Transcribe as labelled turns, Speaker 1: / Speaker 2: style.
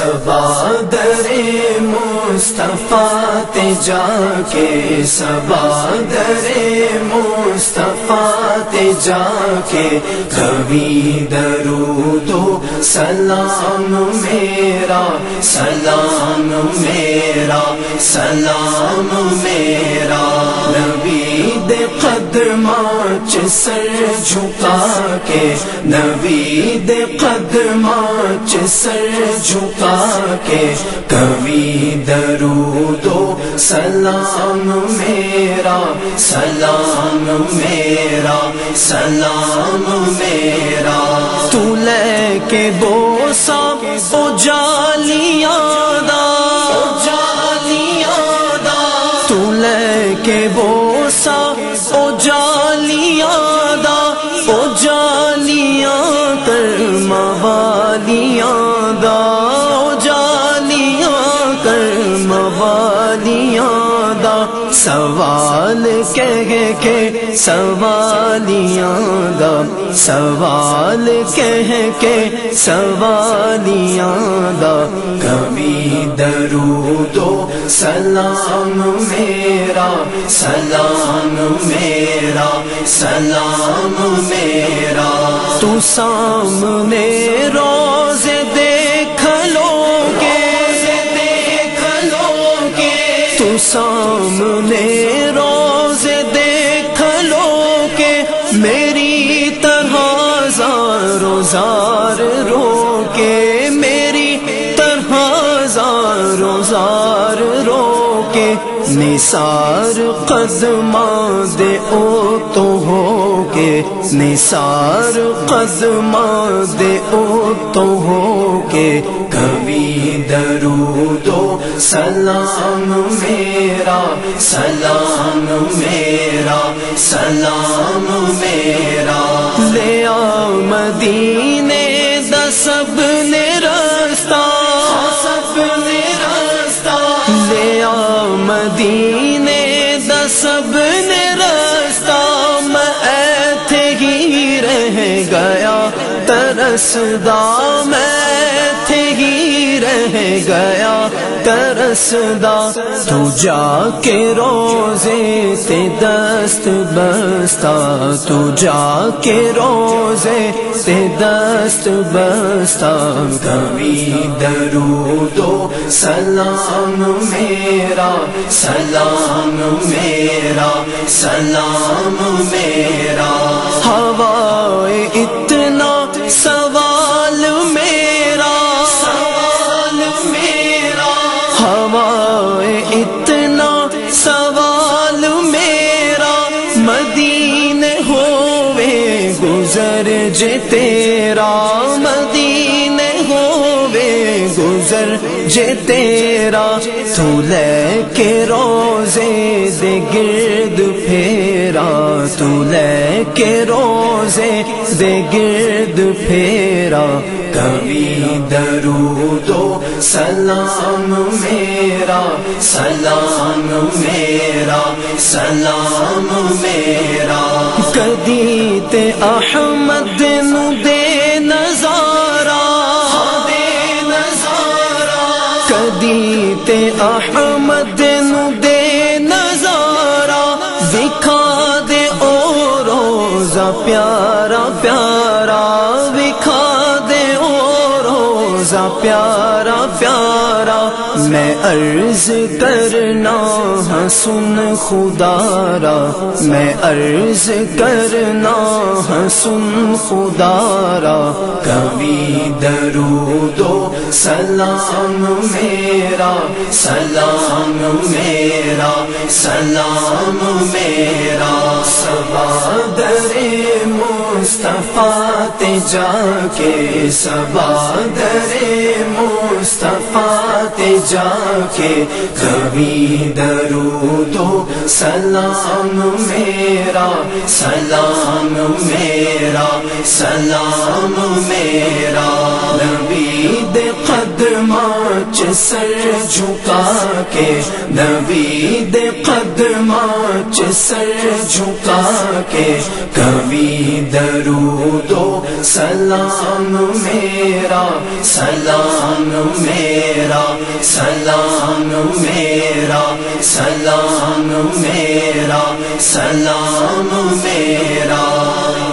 Speaker 1: سبا در مصطفیٰ تے جا کے سبا در مصطفیٰ تے جا کے کبھی درو دو سلام میرا سلام میرا سلام میرا۔ نبی دے قدمات سر جھکا کے نبی دے قدمات سر جھکا کے کبھی درو دو سلام میرا سلام میرا سلام میرا۔ تو لے کے بوسا او جالیاں دا جالیاں دا۔ تو لے کے بوسا دا جالیاں کر موالیاں دا سوال کہہ کے سوالیاں دا سوال کہہ کے سوالیاں دا کبھی درو دو سلام میرا سلام میرا سلام میرا۔ تو سامنے روز تم نے روز دیکھ لو کہ میری طرح زار زار رو کے کے نثار قدماں دے او تو ہو کے نثار قدماں دے او تو ہو کے کبھی درو دو سلام میرا سلام میرا سلام میرا۔ لے آ مدینے دا سب نے مدینے دا سب نے رستہ میں ایتھے ہی رہ گیا ترسدا میں ایتھے ہی رہ گیا ترسدا تو جا کے روزے تے دست بستا تو جا کے روزے تے دست بستا کبھی درو دو سلام میرا سلام میرا سلام میرا۔ ہوائے اتنا سوال میرا سوال میرا۔ ہوائے اتنا سوال میرا۔ مدینے ہوئے گزر جے تیرا۔ گزر جے تیرا تو لے کے روزے دے گرد پھیرا تو لے کے روزے دے گرد پھیرا۔ کبھی درو دو سلام میرا سلام میرا سلام میرا۔ کدی تے احمد نو کدی تے احمد نو دے نظارہ دکھا دے او روزہ پیارا پیارا دکھا دے او روزہ پیارا پیارا میں عرض کرنا ہاں سن خدا را۔ میں عرض کرنا ہاں سن خدا را۔ کبھی درو دو سلام میرا سلام میرا سلام میرا۔ سبا در مصطفیٰ تے جا کے سبا در مصطفیٰ تے جا کے کبھی درو دو سلام میرا سلام میرا سلام میرا۔ نبی دے قدمات سر جھکا کے نبی دے سر جھکا کے، کبھی درودو سلام میرا سلام میرا سلام میرا سلام میرا سلام میرا۔